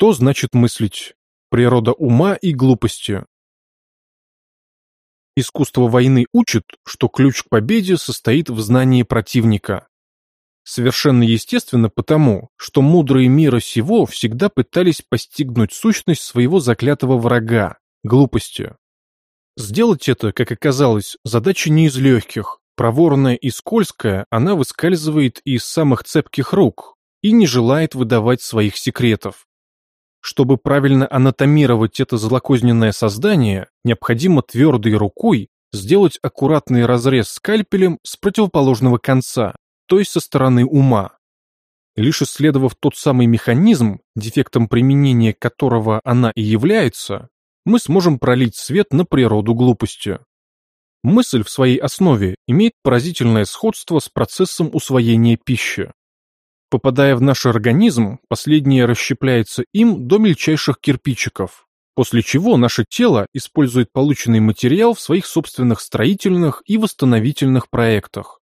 Что значит мыслить? Природа ума и глупости. Искусство войны учит, что ключ к победе состоит в знании противника. Совершенно естественно потому, что мудрые мира сего всегда пытались постигнуть сущность своего заклятого врага – глупости. Сделать это, как оказалось, задача не из легких. Проворная и скользкая, она выскальзывает из самых цепких рук и не желает выдавать своих секретов. Чтобы правильно анатомировать это злокозненное создание, необходимо твердой рукой сделать аккуратный разрез скальпелем с противоположного конца, то есть со стороны ума. Лишь исследовав тот самый механизм, дефектом применения которого она и является, мы сможем пролить свет на природу глупости. Мысль в своей основе имеет поразительное сходство с процессом усвоения пищи. Попадая в наш организм, последнее расщепляется им до мельчайших кирпичиков, после чего наше тело использует полученный материал в своих собственных строительных и восстановительных проектах.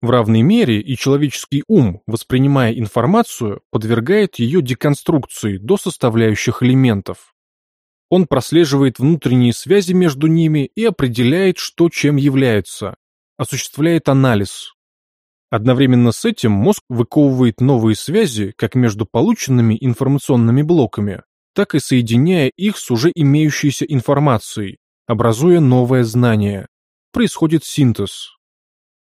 В равной мере и человеческий ум, воспринимая информацию, подвергает ее деконструкции до составляющих элементов. Он прослеживает внутренние связи между ними и определяет, что чем является, осуществляет анализ, Одновременно с этим мозг выковывает новые связи как между полученными информационными блоками, так и соединяя их с уже имеющейся информацией, образуя новое знание. Происходит синтез.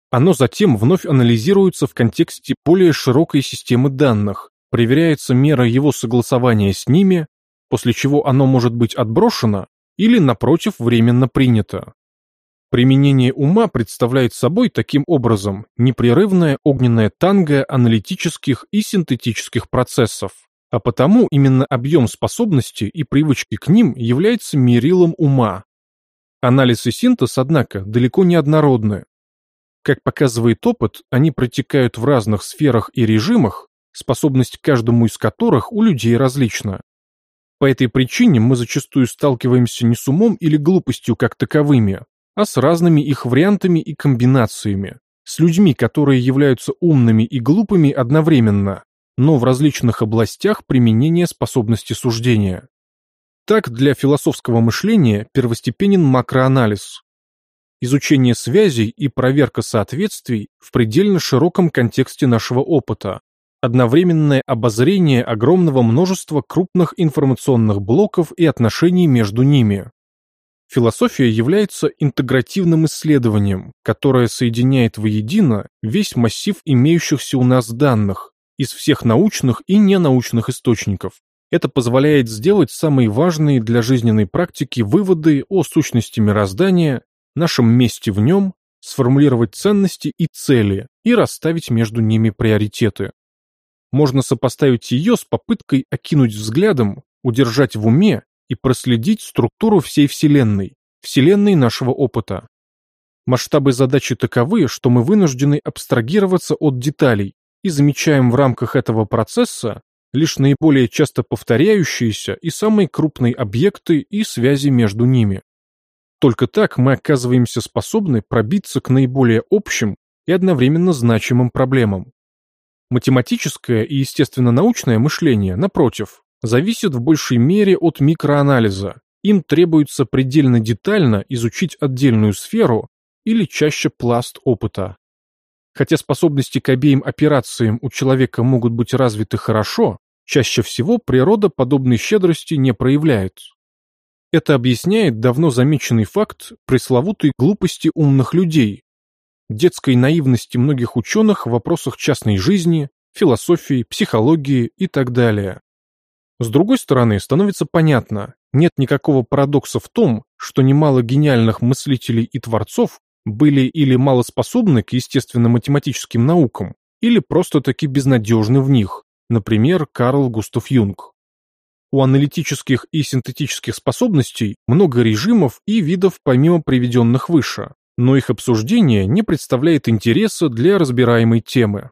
Оно затем вновь анализируется в контексте более широкой системы данных, проверяется мера его согласования с ними, после чего оно может быть отброшено или, напротив, временно принято. Применение ума представляет собой таким образом непрерывное огненное танго аналитических и синтетических процессов, а потому именно объем способностей и привычки к ним является мерилом ума. Анализ и синтез, однако, далеко не однородны. Как показывает опыт, они протекают в разных сферах и режимах, способность каждому из которых у людей различна. По этой причине мы зачастую сталкиваемся не с умом или глупостью как таковыми, а с разными их вариантами и комбинациями, с людьми, которые являются умными и глупыми одновременно, но в различных областях применения способности суждения. Так, для философского мышления первостепенен макроанализ. Изучение связей и проверка соответствий в предельно широком контексте нашего опыта, одновременное обозрение огромного множества крупных информационных блоков и отношений между ними. Философия является интегративным исследованием, которое соединяет воедино весь массив имеющихся у нас данных из всех научных и ненаучных источников. Это позволяет сделать самые важные для жизненной практики выводы о сущности мироздания, нашем месте в нем, сформулировать ценности и цели и расставить между ними приоритеты. Можно сопоставить ее с попыткой окинуть взглядом, удержать в уме и проследить структуру всей Вселенной, Вселенной нашего опыта. Масштабы задачи таковы, что мы вынуждены абстрагироваться от деталей и замечаем в рамках этого процесса лишь наиболее часто повторяющиеся и самые крупные объекты и связи между ними. Только так мы оказываемся способны пробиться к наиболее общим и одновременно значимым проблемам. Математическое и естественно-научное мышление, напротив, зависит в большей мере от микроанализа. Им требуется предельно детально изучить отдельную сферу или чаще пласт опыта. Хотя способности к обеим операциям у человека могут быть развиты хорошо, чаще всего природа подобной щедрости не проявляет. Это объясняет давно замеченный факт пресловутой глупости умных людей, детской наивности многих ученых в вопросах частной жизни, философии, психологии и так далее. С другой стороны, становится понятно, нет никакого парадокса в том, что немало гениальных мыслителей и творцов были или малоспособны к естественно-математическим наукам, или просто-таки безнадежны в них, например, Карл Густав Юнг. У аналитических и синтетических способностей много режимов и видов помимо приведенных выше, но их обсуждение не представляет интереса для разбираемой темы.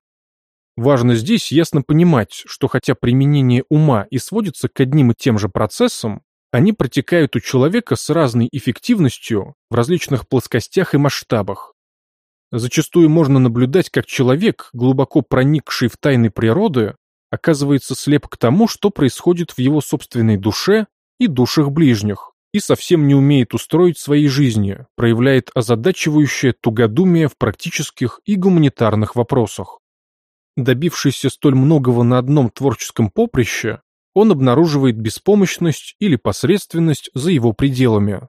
Важно здесь ясно понимать, что хотя применение ума и сводится к одним и тем же процессам, они протекают у человека с разной эффективностью в различных плоскостях и масштабах. Зачастую можно наблюдать, как человек, глубоко проникший в тайны природы, оказывается слеп к тому, что происходит в его собственной душе и душах ближних, и совсем не умеет устроить своей жизни, проявляет озадачивающее тугодумие в практических и гуманитарных вопросах. Добившийся столь многого на одном творческом поприще, он обнаруживает беспомощность или посредственность за его пределами.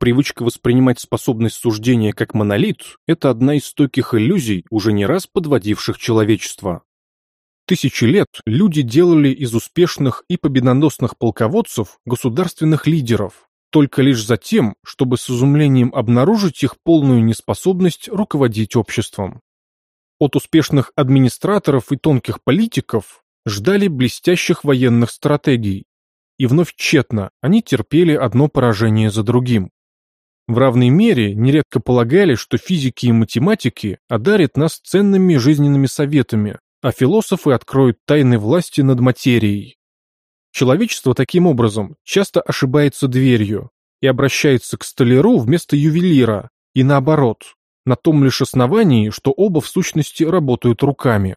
Привычка воспринимать способность суждения как монолит – это одна из стойких иллюзий, уже не раз подводивших человечество. Тысячи лет люди делали из успешных и победоносных полководцев государственных лидеров, только лишь за тем, чтобы с изумлением обнаружить их полную неспособность руководить обществом. От успешных администраторов и тонких политиков ждали блестящих военных стратегий, и вновь тщетно они терпели одно поражение за другим. В равной мере нередко полагали, что физики и математики одарят нас ценными жизненными советами, а философы откроют тайны власти над материей. Человечество таким образом часто ошибается дверью и обращается к столяру вместо ювелира, и наоборот, на том лишь основании, что оба в сущности работают руками.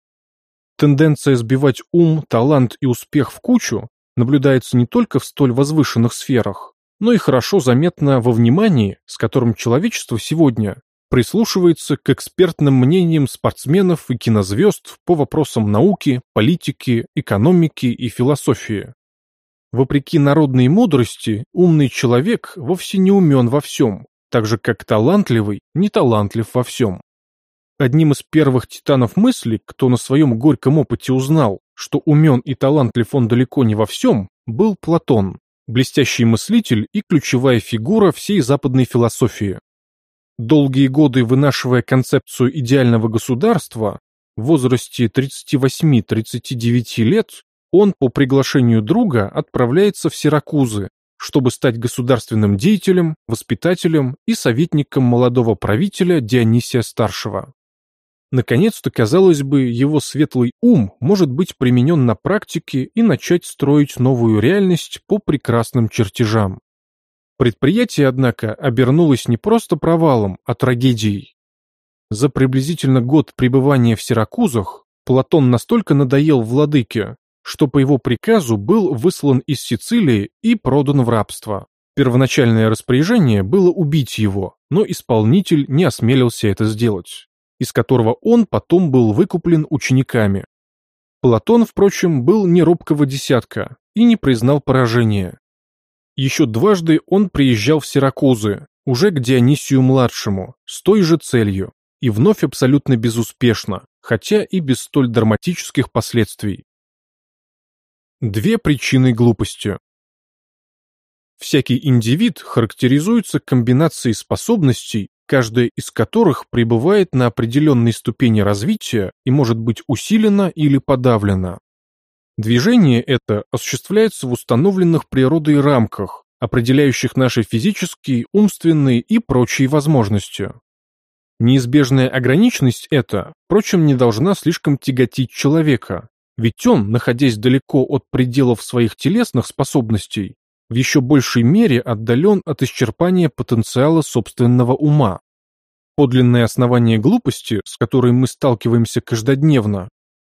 Тенденция сбивать ум, талант и успех в кучу наблюдается не только в столь возвышенных сферах, но и хорошо заметна во внимании, с которым человечество сегодня прислушивается к экспертным мнениям спортсменов и кинозвезд по вопросам науки, политики, экономики и философии. Вопреки народной мудрости, умный человек вовсе не умен во всем, так же как талантливый не талантлив во всем. Одним из первых титанов мысли, кто на своем горьком опыте узнал, что умен и талантлив он далеко не во всем, был Платон, блестящий мыслитель и ключевая фигура всей западной философии. Долгие годы вынашивая концепцию идеального государства, в возрасте 38-39 лет он по приглашению друга отправляется в Сиракузы, чтобы стать государственным деятелем, воспитателем и советником молодого правителя Дионисия Старшего. Наконец-то, казалось бы, его светлый ум может быть применен на практике и начать строить новую реальность по прекрасным чертежам. Предприятие, однако, обернулось не просто провалом, а трагедией. За приблизительно год пребывания в Сиракузах Платон настолько надоел владыке, что по его приказу был выслан из Сицилии и продан в рабство. Первоначальное распоряжение было убить его, но исполнитель не осмелился это сделать, из которого он потом был выкуплен учениками. Платон, впрочем, был не робкого десятка и не признал поражения. Еще дважды он приезжал в Сиракузы, уже к Дионисию-младшему, с той же целью, и вновь абсолютно безуспешно, хотя и без столь драматических последствий. Две причины глупости. Всякий индивид характеризуется комбинацией способностей, каждая из которых пребывает на определенной ступени развития и может быть усилена или подавлена. Движение это осуществляется в установленных природой рамках, определяющих наши физические, умственные и прочие возможности. Неизбежная ограниченность эта, впрочем, не должна слишком тяготить человека, ведь он, находясь далеко от пределов своих телесных способностей, в еще большей мере отдален от исчерпания потенциала собственного ума. Подлинное основание глупости, с которой мы сталкиваемся каждодневно,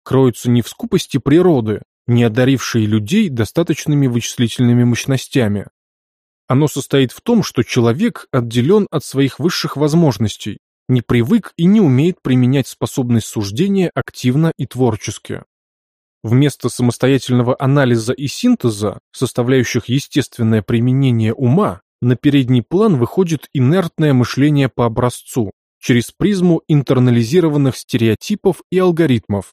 кроется не в скупости природы, не одарившей людей достаточными вычислительными мощностями. Оно состоит в том, что человек отделен от своих высших возможностей, не привык и не умеет применять способность суждения активно и творчески. Вместо самостоятельного анализа и синтеза, составляющих естественное применение ума, на передний план выходит инертное мышление по образцу, через призму интернализированных стереотипов и алгоритмов.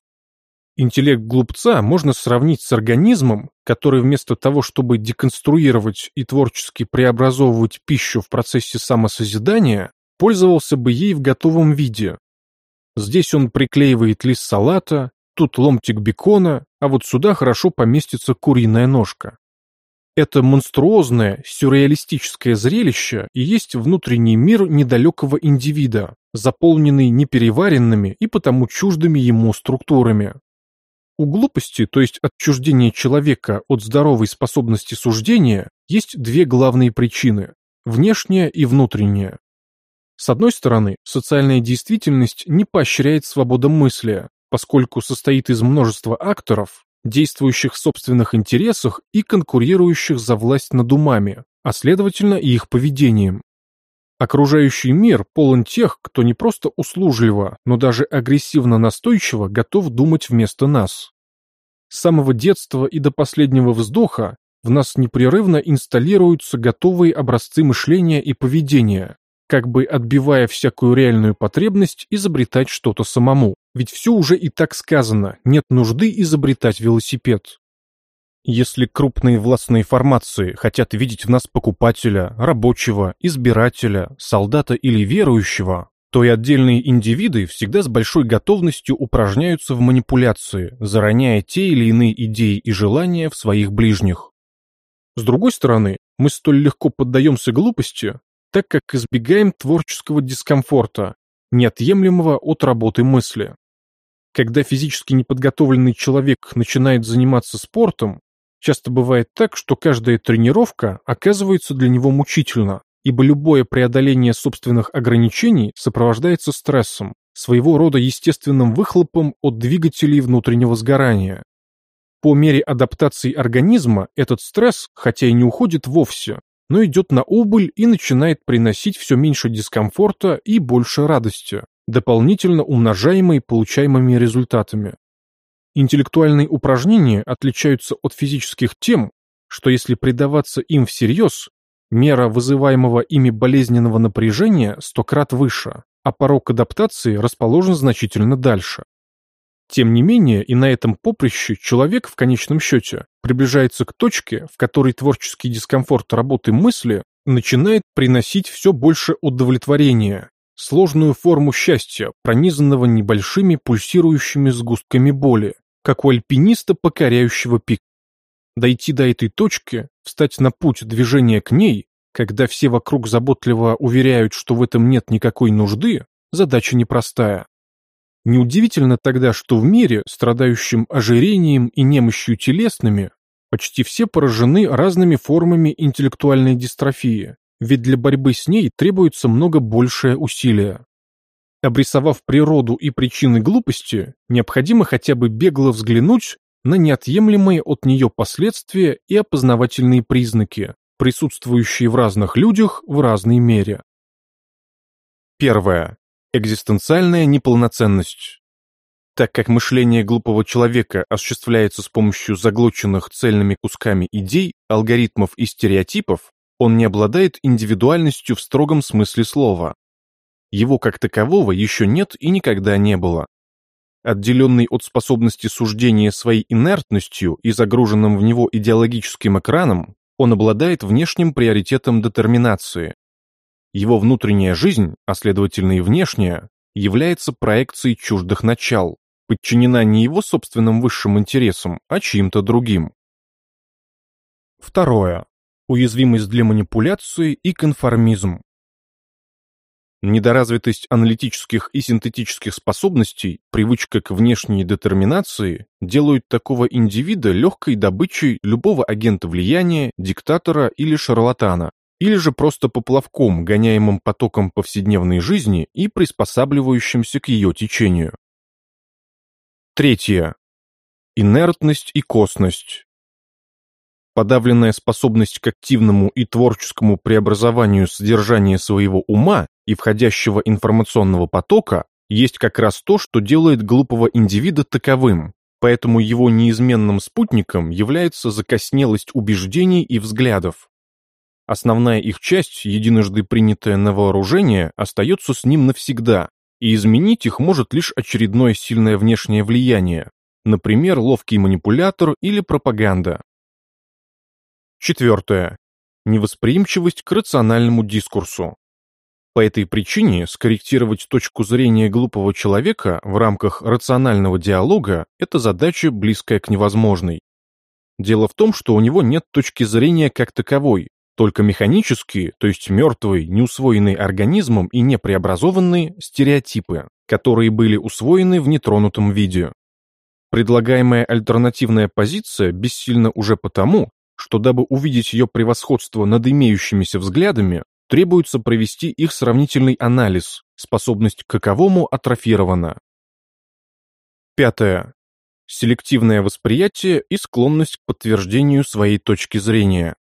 Интеллект глупца можно сравнить с организмом, который вместо того, чтобы деконструировать и творчески преобразовывать пищу в процессе самосозидания, пользовался бы ей в готовом виде. Здесь он приклеивает лист салата, Тут ломтик бекона, а вот сюда хорошо поместится куриная ножка. Это монструозное, сюрреалистическое зрелище и есть внутренний мир недалекого индивида, заполненный непереваренными и потому чуждыми ему структурами. У глупости, то есть отчуждения человека от здоровой способности суждения, есть две главные причины – внешняя и внутренняя. С одной стороны, социальная действительность не поощряет свободомыслия, поскольку состоит из множества акторов, действующих в собственных интересах и конкурирующих за власть над умами, а следовательно и их поведением. Окружающий мир полон тех, кто не просто услужливо, но даже агрессивно настойчиво готов думать вместо нас. С самого детства и до последнего вздоха в нас непрерывно инсталируются готовые образцы мышления и поведения, как бы отбивая всякую реальную потребность изобретать что-то самому. Ведь все уже и так сказано, нет нужды изобретать велосипед. Если крупные властные формации хотят видеть в нас покупателя, рабочего, избирателя, солдата или верующего, то и отдельные индивиды всегда с большой готовностью упражняются в манипуляции, зароняя те или иные идеи и желания в своих ближних. С другой стороны, мы столь легко поддаемся глупости, так как избегаем творческого дискомфорта, неотъемлемого от работы мысли. Когда физически неподготовленный человек начинает заниматься спортом, часто бывает так, что каждая тренировка оказывается для него мучительна, ибо любое преодоление собственных ограничений сопровождается стрессом, своего рода естественным выхлопом от двигателей внутреннего сгорания. По мере адаптации организма этот стресс, хотя и не уходит вовсе, но идет на убыль и начинает приносить все меньше дискомфорта и больше радости, дополнительно умножаемой получаемыми результатами. Интеллектуальные упражнения отличаются от физических тем, что если предаваться им всерьез, мера вызываемого ими болезненного напряжения сто крат выше, а порог адаптации расположен значительно дальше. Тем не менее, и на этом поприще человек в конечном счете приближается к точке, в которой творческий дискомфорт работы мысли начинает приносить все больше удовлетворения, сложную форму счастья, пронизанного небольшими пульсирующими сгустками боли, как у альпиниста, покоряющего пик. Дойти до этой точки, встать на путь движения к ней, когда все вокруг заботливо уверяют, что в этом нет никакой нужды, задача непростая. Неудивительно тогда, что в мире, страдающем ожирением и немощью телесными, почти все поражены разными формами интеллектуальной дистрофии, ведь для борьбы с ней требуется много большее усилие. Обрисовав природу и причины глупости, необходимо хотя бы бегло взглянуть на неотъемлемые от нее последствия и опознавательные признаки, присутствующие в разных людях в разной мере. Первое. Экзистенциальная неполноценность. Так как мышление глупого человека осуществляется с помощью заглоченных цельными кусками идей, алгоритмов и стереотипов, он не обладает индивидуальностью в строгом смысле слова. Его как такового еще нет и никогда не было. Отделенный от способности суждения своей инертностью и загруженным в него идеологическим экраном, он обладает внешним приоритетом детерминации. Его внутренняя жизнь, а следовательно и внешняя, является проекцией чуждых начал, подчинена не его собственным высшим интересам, а чьим-то другим. Второе уязвимость для манипуляции и конформизм. Недоразвитость аналитических и синтетических способностей, привычка к внешней детерминации делают такого индивида легкой добычей любого агента влияния, диктатора или шарлатана, или же просто поплавком, гоняемым потоком повседневной жизни и приспосабливающимся к ее течению. Третье. Инертность и косность. Подавленная способность к активному и творческому преобразованию содержания своего ума и входящего информационного потока есть как раз то, что делает глупого индивида таковым, поэтому его неизменным спутником является закоснелость убеждений и взглядов. Основная их часть, единожды принятая на вооружение, остается с ним навсегда, и изменить их может лишь очередное сильное внешнее влияние, например, ловкий манипулятор или пропаганда. Четвертое. Невосприимчивость к рациональному дискурсу. По этой причине скорректировать точку зрения глупого человека в рамках рационального диалога – это задача, близкая к невозможной. Дело в том, что у него нет точки зрения как таковой, только механические, то есть мертвые, неусвоенные организмом и непреобразованные стереотипы, которые были усвоены в нетронутом виде. Предлагаемая альтернативная позиция бессильна уже потому, что дабы увидеть ее превосходство над имеющимися взглядами, требуется провести их сравнительный анализ, способность к каковому атрофирована. Пятое. Селективное восприятие и склонность к подтверждению своей точки зрения.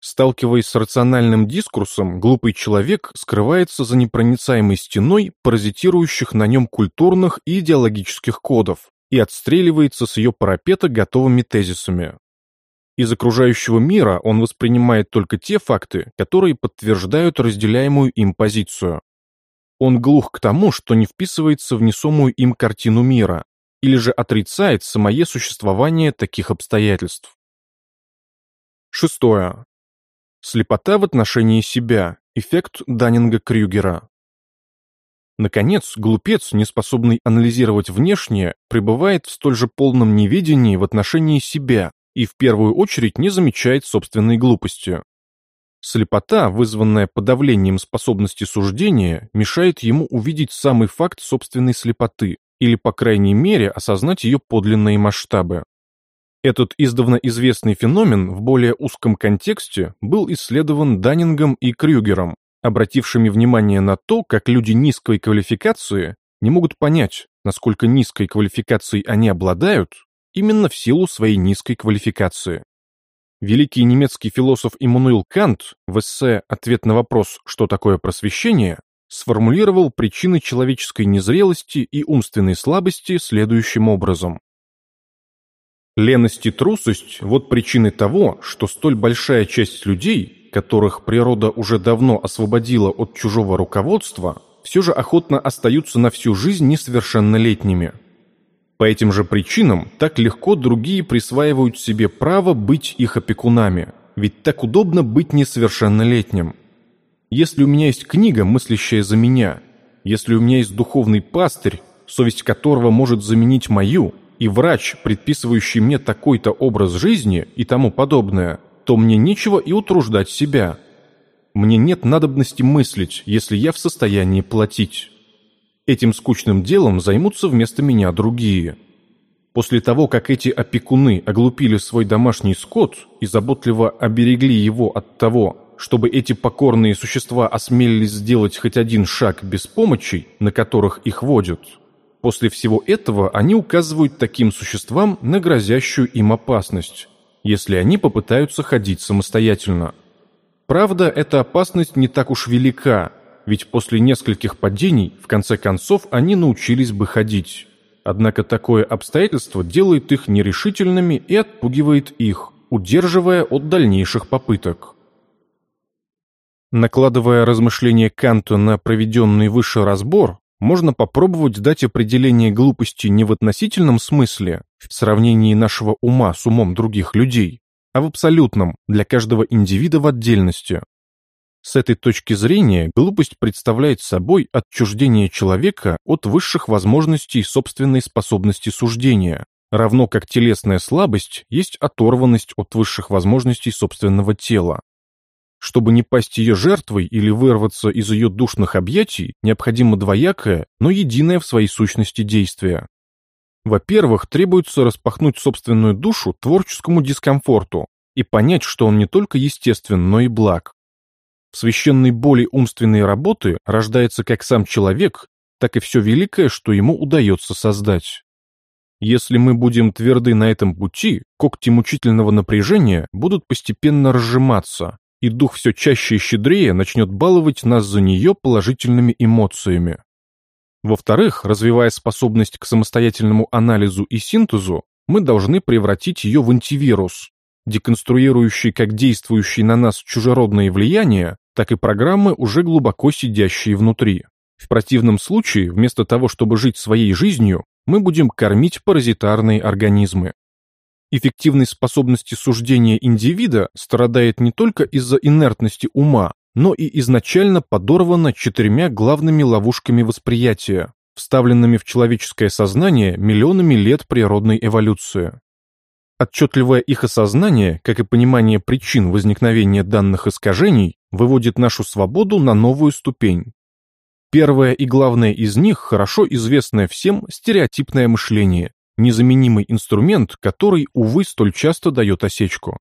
Сталкиваясь с рациональным дискурсом, глупый человек скрывается за непроницаемой стеной паразитирующих на нем культурных и идеологических кодов и отстреливается с ее парапета готовыми тезисами. Из окружающего мира он воспринимает только те факты, которые подтверждают разделяемую им позицию. Он глух к тому, что не вписывается в несомую им картину мира, или же отрицает самое существование таких обстоятельств. Шестое. Слепота в отношении себя. Эффект Даннинга-Крюгера. Наконец, глупец, не способный анализировать внешнее, пребывает в столь же полном неведении в отношении себя и в первую очередь не замечает собственной глупости. Слепота, вызванная подавлением способности суждения, мешает ему увидеть самый факт собственной слепоты или, по крайней мере, осознать ее подлинные масштабы. Этот издавна известный феномен в более узком контексте был исследован Даннингом и Крюгером, обратившими внимание на то, как люди низкой квалификации не могут понять, насколько низкой квалификацией они обладают, именно в силу своей низкой квалификации. Великий немецкий философ Иммануил Кант в эссе «Ответ на вопрос, что такое просвещение» сформулировал причины человеческой незрелости и умственной слабости следующим образом. Леность и трусость – вот причины того, что столь большая часть людей, которых природа уже давно освободила от чужого руководства, все же охотно остаются на всю жизнь несовершеннолетними. По этим же причинам так легко другие присваивают себе право быть их опекунами, ведь так удобно быть несовершеннолетним. Если у меня есть книга, мыслящая за меня, если у меня есть духовный пастырь, совесть которого может заменить мою – и врач, предписывающий мне такой-то образ жизни и тому подобное, то мне нечего и утруждать себя. Мне нет надобности мыслить, если я в состоянии платить. Этим скучным делом займутся вместо меня другие. После того, как эти опекуны оглупили свой домашний скот и заботливо оберегли его от того, чтобы эти покорные существа осмелились сделать хоть один шаг без помощи, на которых их водят, После всего этого они указывают таким существам на грозящую им опасность, если они попытаются ходить самостоятельно. Правда, эта опасность не так уж велика, ведь после нескольких падений, в конце концов, они научились бы ходить. Однако такое обстоятельство делает их нерешительными и отпугивает их, удерживая от дальнейших попыток. Накладывая размышления Канта на проведенный выше разбор, можно попробовать дать определение глупости не в относительном смысле, в сравнении нашего ума с умом других людей, а в абсолютном, для каждого индивида в отдельности. С этой точки зрения глупость представляет собой отчуждение человека от высших возможностей собственной способности суждения, равно как телесная слабость есть оторванность от высших возможностей собственного тела. Чтобы не пасть ее жертвой или вырваться из ее душных объятий, необходимо двоякое, но единое в своей сущности действие. Во-первых, требуется распахнуть собственную душу творческому дискомфорту и понять, что он не только естествен, но и благ. В священной боли умственной работы рождается как сам человек, так и все великое, что ему удается создать. Если мы будем тверды на этом пути, когти мучительного напряжения будут постепенно разжиматься, и дух все чаще и щедрее начнет баловать нас за нее положительными эмоциями. Во-вторых, развивая способность к самостоятельному анализу и синтезу, мы должны превратить ее в антивирус, деконструирующий как действующие на нас чужеродные влияния, так и программы, уже глубоко сидящие внутри. В противном случае, вместо того, чтобы жить своей жизнью, мы будем кормить паразитарные организмы. Эффективность способности суждения индивида страдает не только из-за инертности ума, но и изначально подорвана четырьмя главными ловушками восприятия, вставленными в человеческое сознание миллионами лет природной эволюции. Отчетливое их осознание, как и понимание причин возникновения данных искажений, выводит нашу свободу на новую ступень. Первое и главное из них хорошо известное всем стереотипное мышление, незаменимый инструмент, который, увы, столь часто дает осечку.